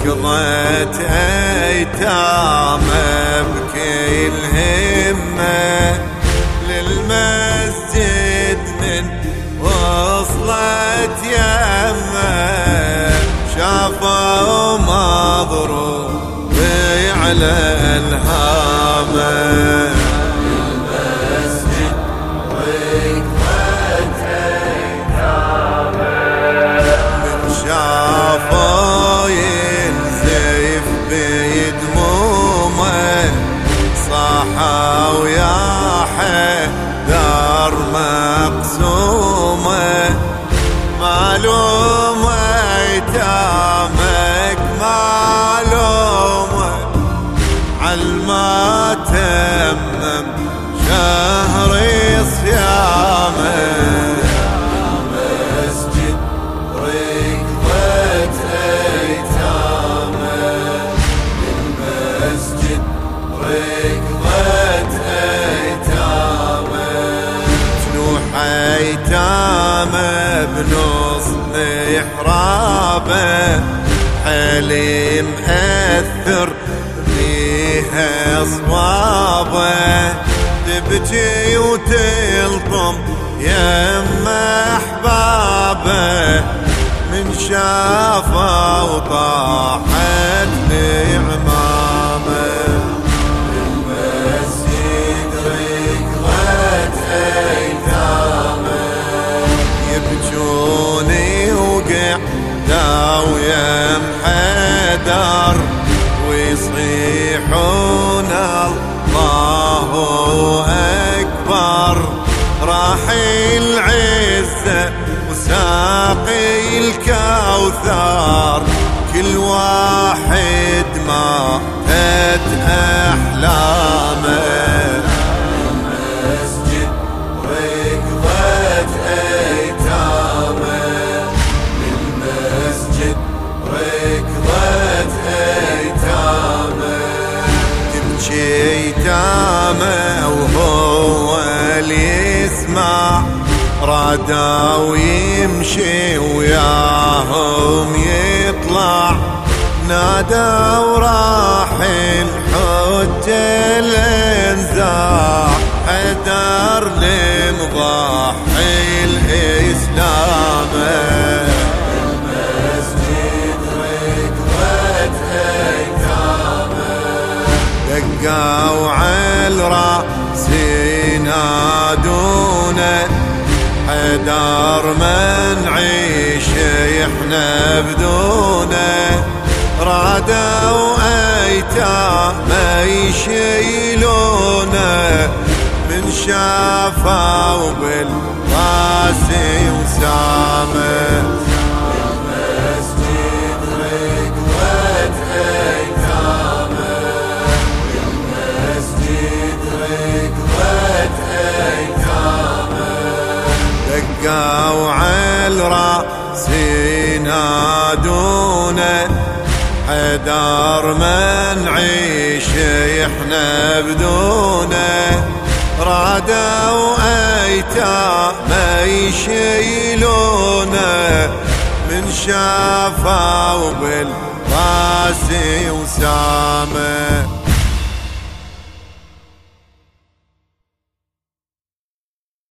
ركضت ايتامه بكل همه للمسجد من وصلت يمه. شافوا مضروب على مقسومة معلومة ايتامك معلومة علماتك بنص محرابه حليم أثر فيها صوابه تبكي وتلطم يم أحبابه. من شافه وطاحت لعمامه ويم حدر ويصيحون الله أكبر. راح العزة وساقي الكوثر كل واحد ما رادا ويمشي وياهم يطلع. نادى وراح الحج الانزاع حدر لمضحي الإسلام. دقوا عالراس ينادونه حدار من عيش إحنا بدونه. رادوا ايتام يشيلونه. من شافوا بالراس وسامه. دقوا عالراس ينادونه حدار من عيش إحنا بدونه رادوا ايتام يشيلونه من شافوا بالراس وسامة.